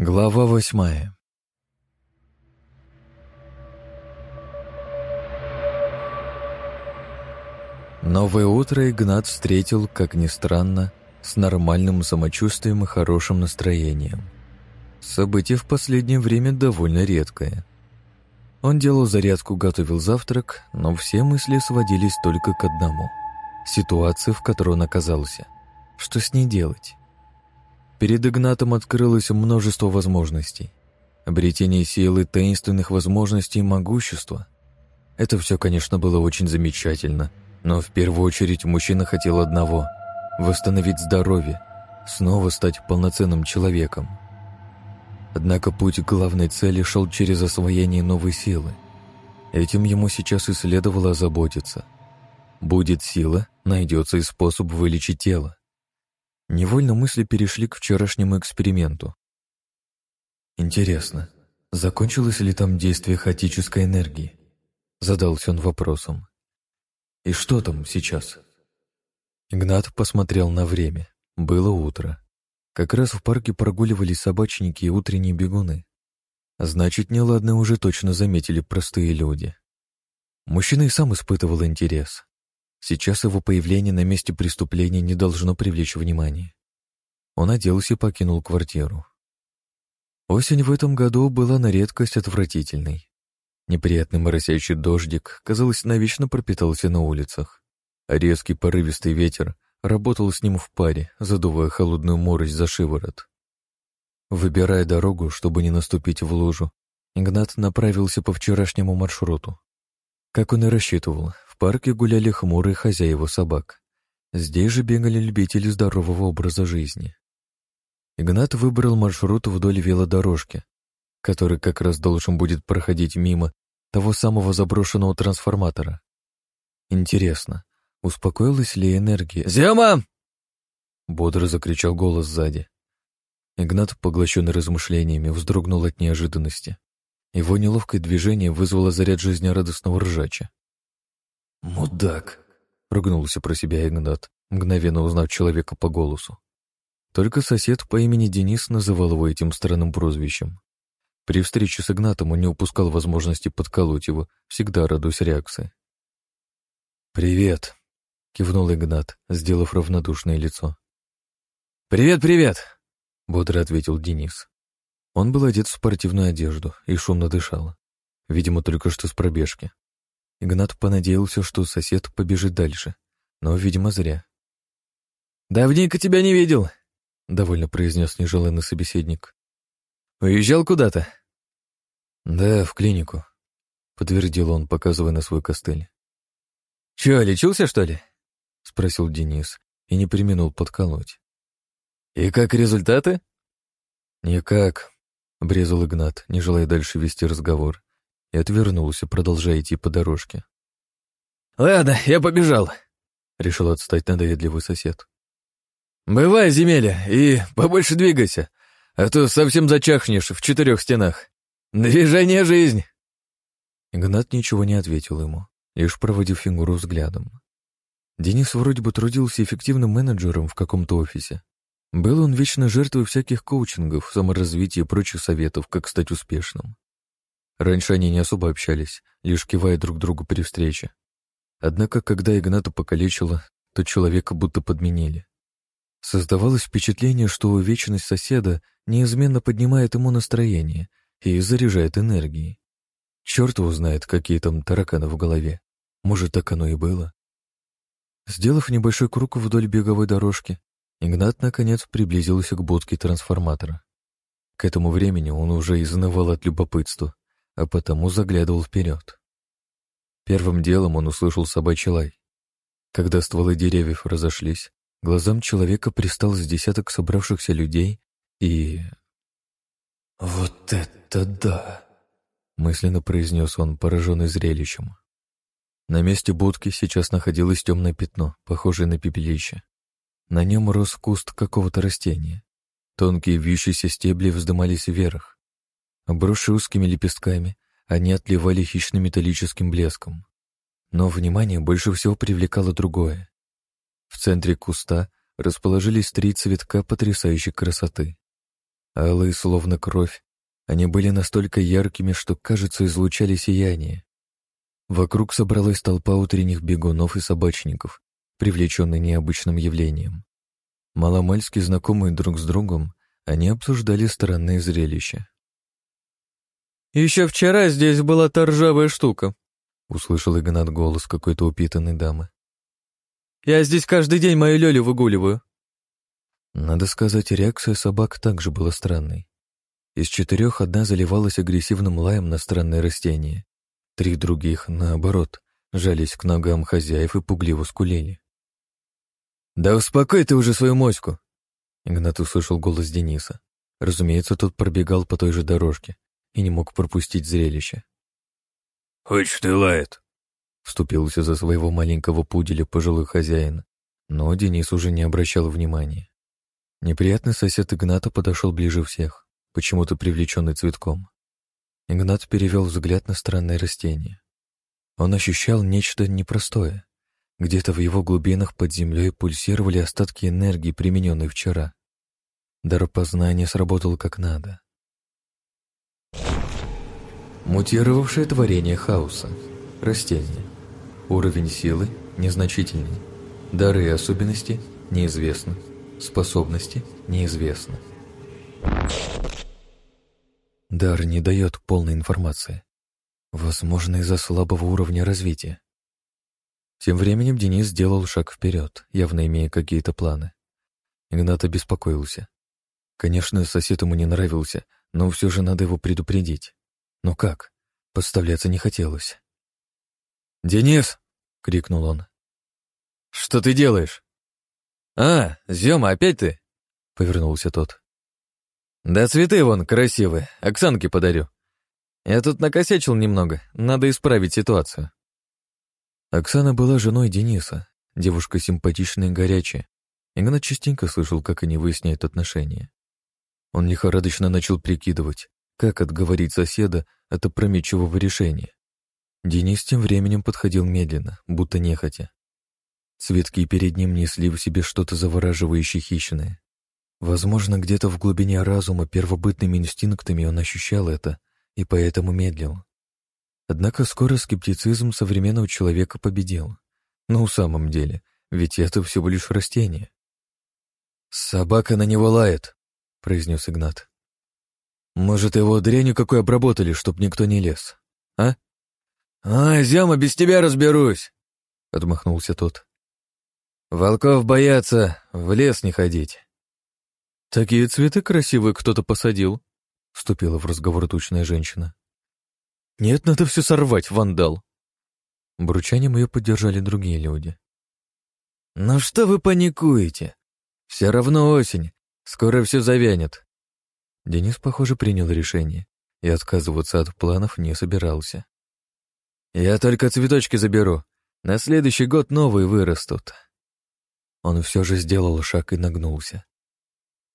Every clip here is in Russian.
Глава восьмая Новое утро Игнат встретил, как ни странно, с нормальным самочувствием и хорошим настроением. Событие в последнее время довольно редкое. Он делал зарядку, готовил завтрак, но все мысли сводились только к одному — ситуации, в которой он оказался. Что с ней делать? Перед Игнатом открылось множество возможностей. Обретение силы, таинственных возможностей и могущества. Это все, конечно, было очень замечательно, но в первую очередь мужчина хотел одного — восстановить здоровье, снова стать полноценным человеком. Однако путь к главной цели шел через освоение новой силы. Этим ему сейчас и следовало озаботиться. Будет сила, найдется и способ вылечить тело. Невольно мысли перешли к вчерашнему эксперименту. Интересно, закончилось ли там действие хаотической энергии? Задался он вопросом. И что там сейчас? Игнат посмотрел на время. Было утро. Как раз в парке прогуливались собачники и утренние бегуны. Значит, неладно уже точно заметили простые люди. Мужчина и сам испытывал интерес. Сейчас его появление на месте преступления не должно привлечь внимание. Он оделся и покинул квартиру. Осень в этом году была на редкость отвратительной. Неприятный моросящий дождик, казалось, навечно пропитался на улицах. А резкий порывистый ветер работал с ним в паре, задувая холодную морось за шиворот. Выбирая дорогу, чтобы не наступить в лужу, Игнат направился по вчерашнему маршруту. Как он и рассчитывал, парке гуляли хмурые хозяева собак. Здесь же бегали любители здорового образа жизни. Игнат выбрал маршрут вдоль велодорожки, который как раз должен будет проходить мимо того самого заброшенного трансформатора. Интересно, успокоилась ли энергия? «Зема!» Бодро закричал голос сзади. Игнат, поглощенный размышлениями, вздрогнул от неожиданности. Его неловкое движение вызвало заряд жизнерадостного ржача. «Мудак!» — ругнулся про себя Игнат, мгновенно узнав человека по голосу. Только сосед по имени Денис называл его этим странным прозвищем. При встрече с Игнатом он не упускал возможности подколоть его, всегда радуясь реакции. «Привет!» — кивнул Игнат, сделав равнодушное лицо. «Привет, привет!» — бодро ответил Денис. Он был одет в спортивную одежду и шумно дышал. Видимо, только что с пробежки. Игнат понадеялся, что сосед побежит дальше, но, видимо, зря. «Давненько тебя не видел», — довольно произнес нежеланный собеседник. «Уезжал куда-то?» «Да, в клинику», — подтвердил он, показывая на свой костыль. «Чё, лечился, что ли?» — спросил Денис и не применул подколоть. «И как результаты?» «Никак», — обрезал Игнат, не желая дальше вести разговор и отвернулся, продолжая идти по дорожке. «Ладно, я побежал», — решил отстать надоедливый сосед. «Бывай, земеля, и побольше двигайся, а то совсем зачахнешь в четырех стенах. Движение — жизнь!» Игнат ничего не ответил ему, лишь проводив фигуру взглядом. Денис вроде бы трудился эффективным менеджером в каком-то офисе. Был он вечно жертвой всяких коучингов, саморазвития и прочих советов, как стать успешным. Раньше они не особо общались, лишь кивая друг другу при встрече. Однако, когда Игната покалечило, то человека будто подменили. Создавалось впечатление, что вечность соседа неизменно поднимает ему настроение и заряжает энергией. Черт его знает, какие там тараканы в голове. Может, так оно и было. Сделав небольшой круг вдоль беговой дорожки, Игнат, наконец, приблизился к будке трансформатора. К этому времени он уже изнывал от любопытства, а потому заглядывал вперед. Первым делом он услышал собачий лай. Когда стволы деревьев разошлись, глазам человека пристал с десяток собравшихся людей и... «Вот это да!» — мысленно произнес он, пораженный зрелищем. На месте будки сейчас находилось темное пятно, похожее на пепелище. На нем рос куст какого-то растения. Тонкие вьющиеся стебли вздымались вверх. Обросшие узкими лепестками, они отливали хищным металлическим блеском. Но внимание больше всего привлекало другое. В центре куста расположились три цветка потрясающей красоты. Алые, словно кровь, они были настолько яркими, что, кажется, излучали сияние. Вокруг собралась толпа утренних бегунов и собачников, привлеченные необычным явлением. Маломальски знакомые друг с другом, они обсуждали странное зрелище. «Еще вчера здесь была та ржавая штука», — услышал Игнат голос какой-то упитанной дамы. «Я здесь каждый день мою Лёлю выгуливаю». Надо сказать, реакция собак также была странной. Из четырех одна заливалась агрессивным лаем на странное растение. Три других, наоборот, жались к ногам хозяев и пугливо скулили. «Да успокой ты уже свою моську!» Игнат услышал голос Дениса. Разумеется, тот пробегал по той же дорожке и не мог пропустить зрелище. «Хочешь ты лает?» Вступился за своего маленького пуделя пожилой хозяин, но Денис уже не обращал внимания. Неприятный сосед Игната подошел ближе всех почему-то привлеченный цветком. Игнат перевел взгляд на странное растение. Он ощущал нечто непростое. Где-то в его глубинах под землей пульсировали остатки энергии, примененной вчера. Дар познания сработал как надо. Мутировавшее творение хаоса. Растение. Уровень силы незначительный. Дары и особенности неизвестны. Способности неизвестны. Дар не дает полной информации. Возможно, из-за слабого уровня развития. Тем временем Денис сделал шаг вперед, явно имея какие-то планы. Игнат обеспокоился. Конечно, сосед ему не нравился, но все же надо его предупредить. Но как? Подставляться не хотелось. «Денис!» — крикнул он. «Что ты делаешь?» «А, Зёма, опять ты?» — повернулся тот. Да цветы вон красивые, Оксанке подарю. Я тут накосячил немного, надо исправить ситуацию. Оксана была женой Дениса, девушка симпатичная и горячая. Игнат частенько слышал, как они выясняют отношения. Он лихорадочно начал прикидывать, как отговорить соседа от опрометчивого решения. Денис тем временем подходил медленно, будто нехотя. Цветки перед ним несли в себе что-то завораживающее хищное. Возможно, где-то в глубине разума первобытными инстинктами он ощущал это и поэтому медлил. Однако скоро скептицизм современного человека победил. Ну, в самом деле, ведь это всего лишь растение. «Собака на него лает», — произнес Игнат. «Может, его дрянью какой обработали, чтоб никто не лез, а?» «А, Зяма, без тебя разберусь», — отмахнулся тот. «Волков боятся, в лес не ходить». «Такие цветы красивые кто-то посадил», — вступила в разговор тучная женщина. «Нет, надо все сорвать, вандал». Бручанием ее поддержали другие люди. «Ну что вы паникуете? Все равно осень, скоро все завянет». Денис, похоже, принял решение и отказываться от планов не собирался. «Я только цветочки заберу. На следующий год новые вырастут». Он все же сделал шаг и нагнулся.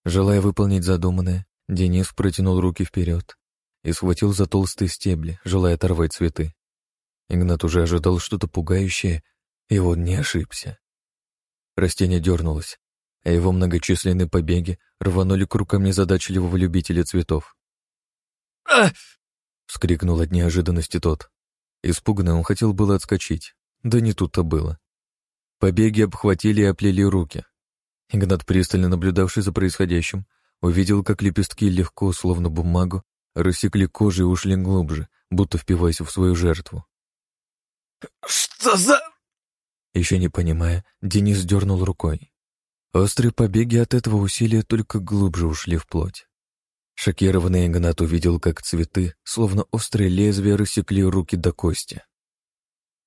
Желая выполнить задуманное, Денис протянул руки вперед и схватил за толстые стебли, желая оторвать цветы. Игнат уже ожидал что-то пугающее, и он не ошибся. Растение дернулось, а его многочисленные побеги рванули к рукам незадачливого любителя цветов. «А!» — вскрикнул от неожиданности тот. Испуганный он хотел было отскочить, да не тут-то было. Побеги обхватили и оплели руки, Игнат, пристально наблюдавший за происходящим, увидел, как лепестки легко, словно бумагу, рассекли кожу и ушли глубже, будто впиваясь в свою жертву. «Что за...» Еще не понимая, Денис дернул рукой. Острые побеги от этого усилия только глубже ушли в плоть. Шокированный Игнат увидел, как цветы, словно острые лезвия, рассекли руки до кости.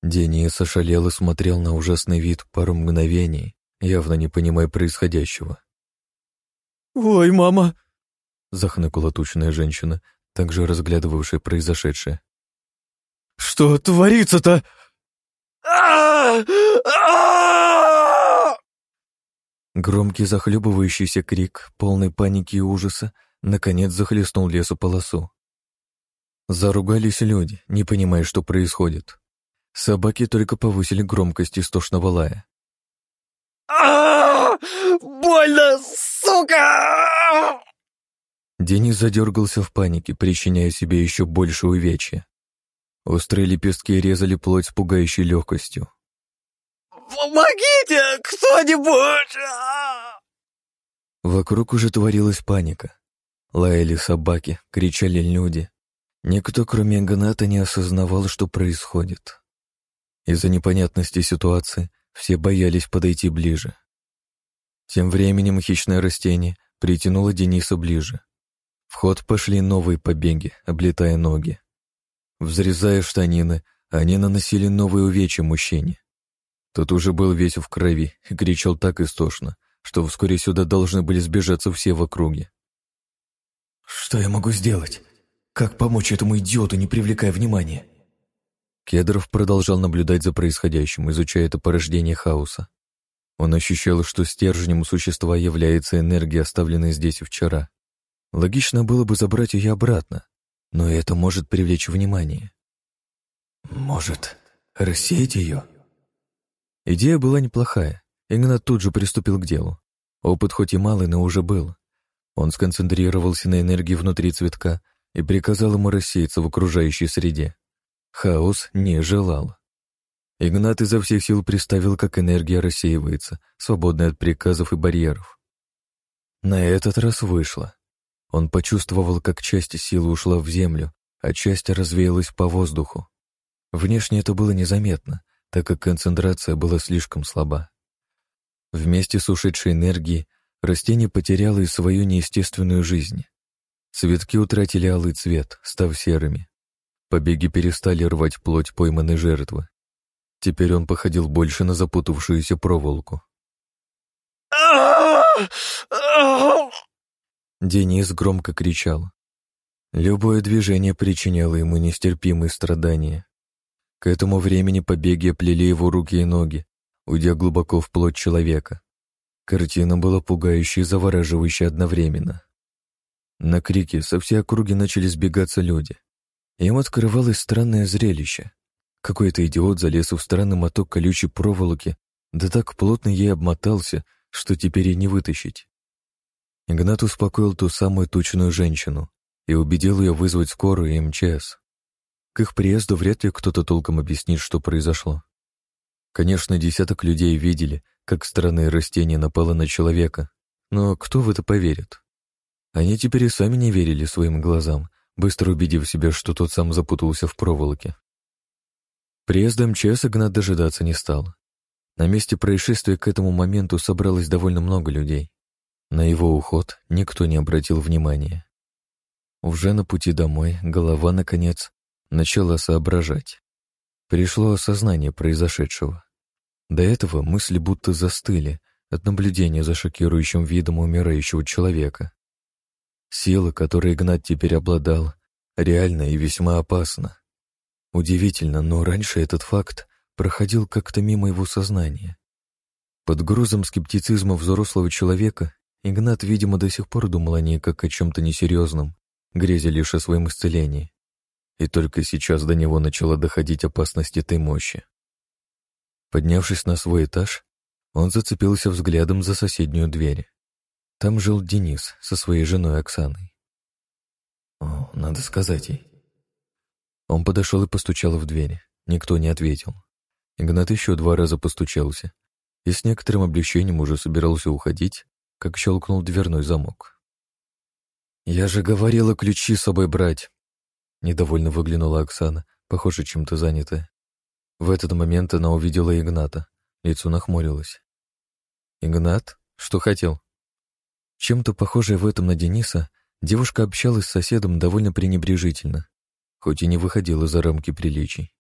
Денис ошалел и смотрел на ужасный вид пару мгновений, явно не понимая происходящего. «Ой, мама!» — захныкала тучная женщина, также разглядывавшая произошедшее. «Что творится-то?» Громкий захлебывающийся крик, полный паники и ужаса, наконец захлестнул лесополосу. Заругались люди, не понимая, что происходит. Собаки только повысили громкость истошного лая. Больно, сука! Денис задергался в панике, причиняя себе еще больше увечья. Острые лепестки резали плоть с пугающей легкостью. «Помогите! Кто-нибудь!» Вокруг уже творилась паника. Лаяли собаки, кричали люди. Никто, кроме Игната, не осознавал, что происходит. Из-за непонятности ситуации все боялись подойти ближе. Тем временем хищное растение притянуло Дениса ближе. В ход пошли новые побеги, облетая ноги. Взрезая штанины, они наносили новые увечья мужчине. Тот уже был весь в крови и кричал так истошно, что вскоре сюда должны были сбежаться все в округе. «Что я могу сделать? Как помочь этому идиоту, не привлекая внимания?» Кедров продолжал наблюдать за происходящим, изучая это порождение хаоса. Он ощущал, что стержнем существа является энергия, оставленная здесь вчера. Логично было бы забрать ее обратно, но это может привлечь внимание. «Может, рассеять ее?» Идея была неплохая. Игнат тут же приступил к делу. Опыт хоть и малый, но уже был. Он сконцентрировался на энергии внутри цветка и приказал ему рассеяться в окружающей среде. Хаос не желал. Игнат изо всех сил представил, как энергия рассеивается, свободная от приказов и барьеров. На этот раз вышло. Он почувствовал, как часть силы ушла в землю, а часть развеялась по воздуху. Внешне это было незаметно, так как концентрация была слишком слаба. Вместе с ушедшей энергией растение потеряло и свою неестественную жизнь. Цветки утратили алый цвет, став серыми. Побеги перестали рвать плоть пойманной жертвы. Теперь он походил больше на запутавшуюся проволоку. Денис громко кричал. Любое движение причиняло ему нестерпимые страдания. К этому времени побеги оплели его руки и ноги, уйдя глубоко в плоть человека. Картина была пугающей и завораживающей одновременно. На крики со всей округи начали сбегаться люди. Им открывалось странное зрелище. Какой-то идиот залез в странный моток колючей проволоки, да так плотно ей обмотался, что теперь и не вытащить. Игнат успокоил ту самую тучную женщину и убедил ее вызвать скорую и МЧС. К их приезду вряд ли кто-то толком объяснит, что произошло. Конечно, десяток людей видели, как странное растение напало на человека, но кто в это поверит? Они теперь и сами не верили своим глазам, быстро убедив себя, что тот сам запутался в проволоке. Приезда МЧС Игнат дожидаться не стал. На месте происшествия к этому моменту собралось довольно много людей. На его уход никто не обратил внимания. Уже на пути домой голова, наконец, начала соображать. Пришло осознание произошедшего. До этого мысли будто застыли от наблюдения за шокирующим видом умирающего человека. Сила, которой Игнат теперь обладал, реальна и весьма опасна. Удивительно, но раньше этот факт проходил как-то мимо его сознания. Под грузом скептицизма взрослого человека Игнат, видимо, до сих пор думал о ней как о чем-то несерьезном, грезя лишь о своем исцелении. И только сейчас до него начала доходить опасность этой мощи. Поднявшись на свой этаж, он зацепился взглядом за соседнюю дверь. Там жил Денис со своей женой Оксаной. О, надо сказать ей. Он подошел и постучал в дверь. Никто не ответил. Игнат еще два раза постучался и с некоторым облегчением уже собирался уходить, как щелкнул дверной замок. «Я же говорила ключи с собой брать!» Недовольно выглянула Оксана, похоже, чем-то занятая. В этот момент она увидела Игната. Лицо нахмурилось. «Игнат? Что хотел?» Чем-то похожая в этом на Дениса, девушка общалась с соседом довольно пренебрежительно, хоть и не выходила за рамки приличий.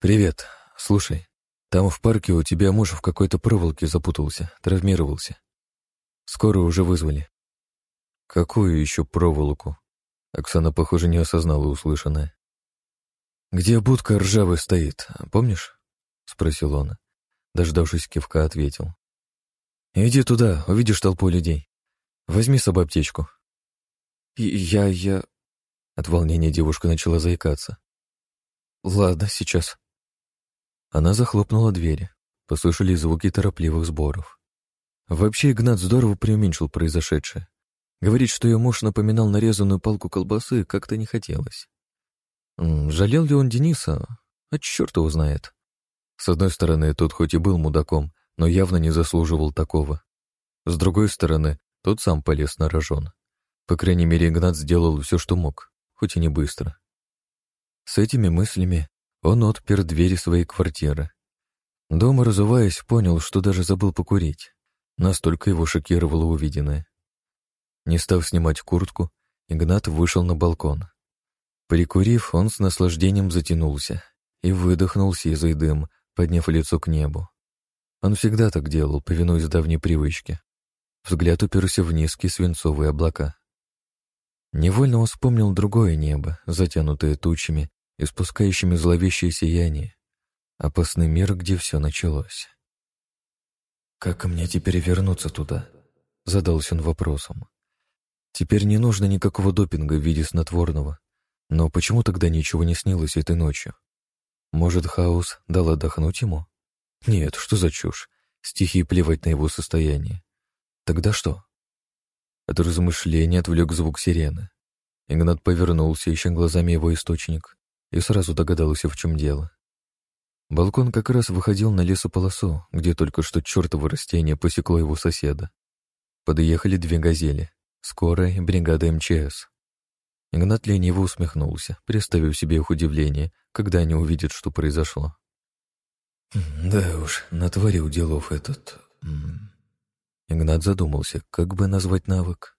«Привет. Слушай, там в парке у тебя муж в какой-то проволоке запутался, травмировался. Скоро уже вызвали. Какую еще проволоку? Оксана, похоже, не осознала услышанное. Где будка ржавая стоит, помнишь? Спросил он. Дождавшись кивка, ответил. Иди туда, увидишь толпу людей. Возьми с собой аптечку. Я, я... От волнения девушка начала заикаться. Ладно, сейчас. Она захлопнула двери. Послышались звуки торопливых сборов. Вообще Игнат здорово преуменьшил произошедшее. Говорить, что ее муж напоминал нарезанную палку колбасы, как-то не хотелось. Жалел ли он Дениса? А черт его знает. С одной стороны, тот хоть и был мудаком, но явно не заслуживал такого. С другой стороны, тот сам полез на рожон. По крайней мере, Игнат сделал все, что мог, хоть и не быстро. С этими мыслями он отпер двери своей квартиры. Дома, разуваясь, понял, что даже забыл покурить. Настолько его шокировало увиденное. Не став снимать куртку, Игнат вышел на балкон. Прикурив, он с наслаждением затянулся и выдохнул сизый дым, подняв лицо к небу. Он всегда так делал, повинуясь давней привычке. Взгляд уперся в низкие свинцовые облака. Невольно он вспомнил другое небо, затянутое тучами, испускающими зловещее сияние. Опасный мир, где все началось. «Как мне теперь вернуться туда?» — задался он вопросом. Теперь не нужно никакого допинга в виде снотворного. Но почему тогда ничего не снилось этой ночью? Может, хаос дал отдохнуть ему? Нет, что за чушь? Стихии плевать на его состояние. Тогда что? От размышления отвлек звук сирены. Игнат повернулся, ища глазами его источник, и сразу догадался, в чем дело. Балкон как раз выходил на лесополосу, где только что чертово растение посекло его соседа. Подъехали две газели, скорая и бригада МЧС. Игнат лениво усмехнулся, представив себе их удивление, когда они увидят, что произошло. «Да уж, натворил делов этот...» Игнат задумался, как бы назвать навык.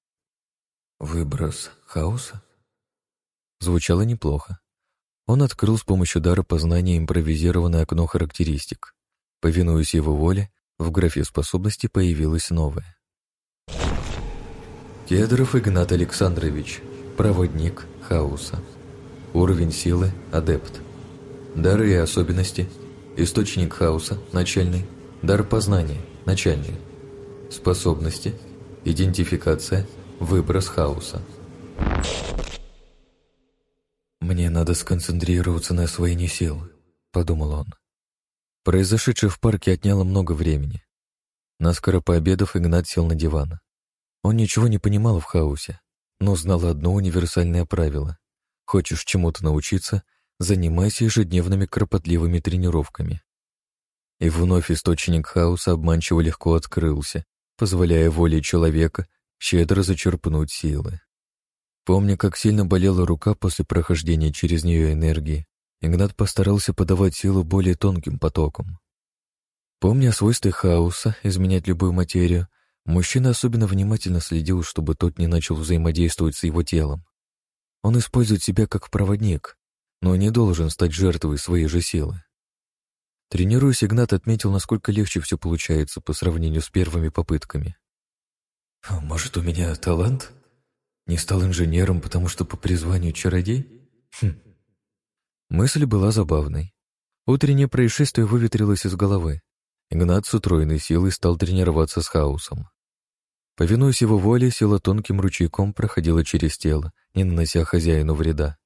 «Выброс хаоса?» Звучало неплохо. Он открыл с помощью дара познания импровизированное окно характеристик. Повинуясь его воле, в графе способности появилось новое. Кедров Игнат Александрович, проводник хаоса. Уровень силы – адепт. Дары и особенности – источник хаоса – начальный, дар познания – начальный. Способности – идентификация, выброс хаоса. «Мне надо сконцентрироваться на освоении силы», — подумал он. Произошедшее в парке отняло много времени. Наскоро пообедав, Игнат сел на диван. Он ничего не понимал в хаосе, но знал одно универсальное правило. Хочешь чему-то научиться, занимайся ежедневными кропотливыми тренировками. И вновь источник хаоса обманчиво легко открылся, позволяя воле человека щедро зачерпнуть силы. Помня, как сильно болела рука после прохождения через нее энергии, Игнат постарался подавать силу более тонким потоком. Помня о свойстве хаоса, изменять любую материю, мужчина особенно внимательно следил, чтобы тот не начал взаимодействовать с его телом. Он использует себя как проводник, но не должен стать жертвой своей же силы. Тренируясь, Игнат отметил, насколько легче все получается по сравнению с первыми попытками. «Может, у меня талант?» Не стал инженером, потому что по призванию чародей? Хм. Мысль была забавной. Утреннее происшествие выветрилось из головы. Игнат с утроенной силой стал тренироваться с хаосом. Повинуясь его воле, сила тонким ручейком проходила через тело, не нанося хозяину вреда.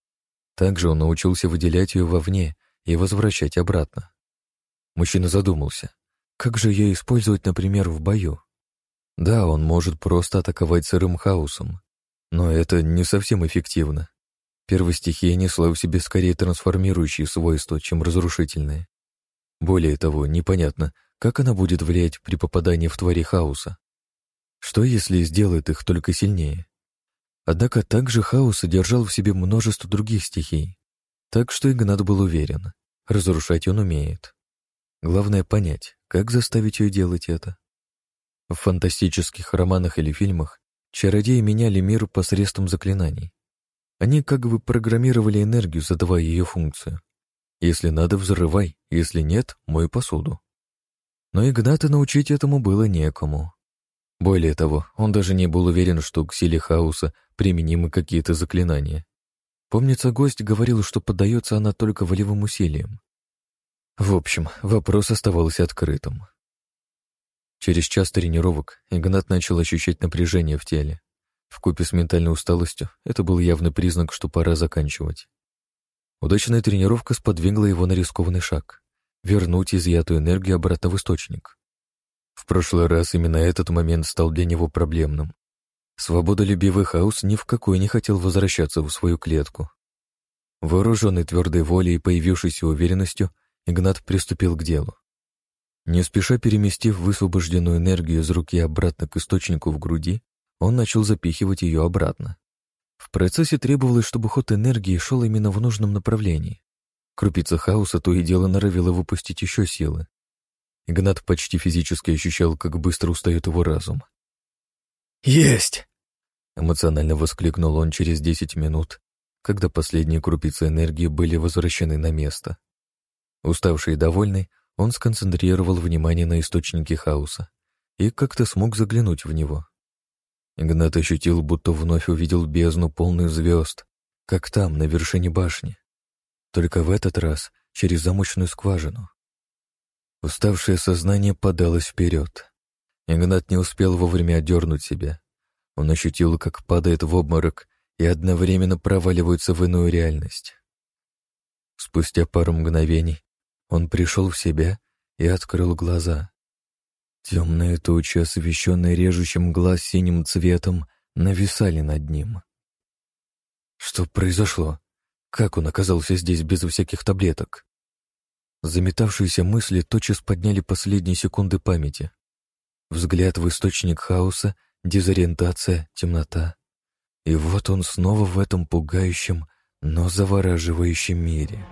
Также он научился выделять ее вовне и возвращать обратно. Мужчина задумался, как же ее использовать, например, в бою? Да, он может просто атаковать сырым хаосом, но это не совсем эффективно. Первая стихия несла в себе скорее трансформирующие свойства, чем разрушительные. Более того, непонятно, как она будет влиять при попадании в твари хаоса. Что, если сделает их только сильнее? Однако также хаос содержал в себе множество других стихий. Так что Игнат был уверен, разрушать он умеет. Главное понять, как заставить ее делать это. В фантастических романах или фильмах Чародеи меняли мир посредством заклинаний. Они как бы программировали энергию, задавая ее функцию. Если надо, взрывай, если нет, мой посуду. Но Игната научить этому было некому. Более того, он даже не был уверен, что к силе хаоса применимы какие-то заклинания. Помнится, гость говорил, что поддается она только волевым усилиям. В общем, вопрос оставался открытым. Через час тренировок Игнат начал ощущать напряжение в теле. Вкупе с ментальной усталостью это был явный признак, что пора заканчивать. Удачная тренировка сподвигла его на рискованный шаг — вернуть изъятую энергию обратно в источник. В прошлый раз именно этот момент стал для него проблемным. Свободолюбивый хаос ни в какой не хотел возвращаться в свою клетку. Вооруженный твердой волей и появившейся уверенностью, Игнат приступил к делу. Не спеша переместив высвобожденную энергию из руки обратно к источнику в груди, он начал запихивать ее обратно. В процессе требовалось, чтобы ход энергии шел именно в нужном направлении. Крупица хаоса то и дело норовила выпустить еще силы. Игнат почти физически ощущал, как быстро устает его разум. «Есть!» — эмоционально воскликнул он через десять минут, когда последние крупицы энергии были возвращены на место. Уставший и довольный, он сконцентрировал внимание на источнике хаоса и как-то смог заглянуть в него. Игнат ощутил, будто вновь увидел бездну полную звезд, как там, на вершине башни. Только в этот раз через замочную скважину. Уставшее сознание подалось вперед. Игнат не успел вовремя отдернуть себя. Он ощутил, как падает в обморок и одновременно проваливается в иную реальность. Спустя пару мгновений он пришел в себя и открыл глаза. Темные тучи, освещенные режущим глаз синим цветом, нависали над ним. Что произошло? Как он оказался здесь без всяких таблеток? Заметавшиеся мысли тотчас подняли последние секунды памяти. Взгляд в источник хаоса, дезориентация, темнота. И вот он снова в этом пугающем, но завораживающем мире.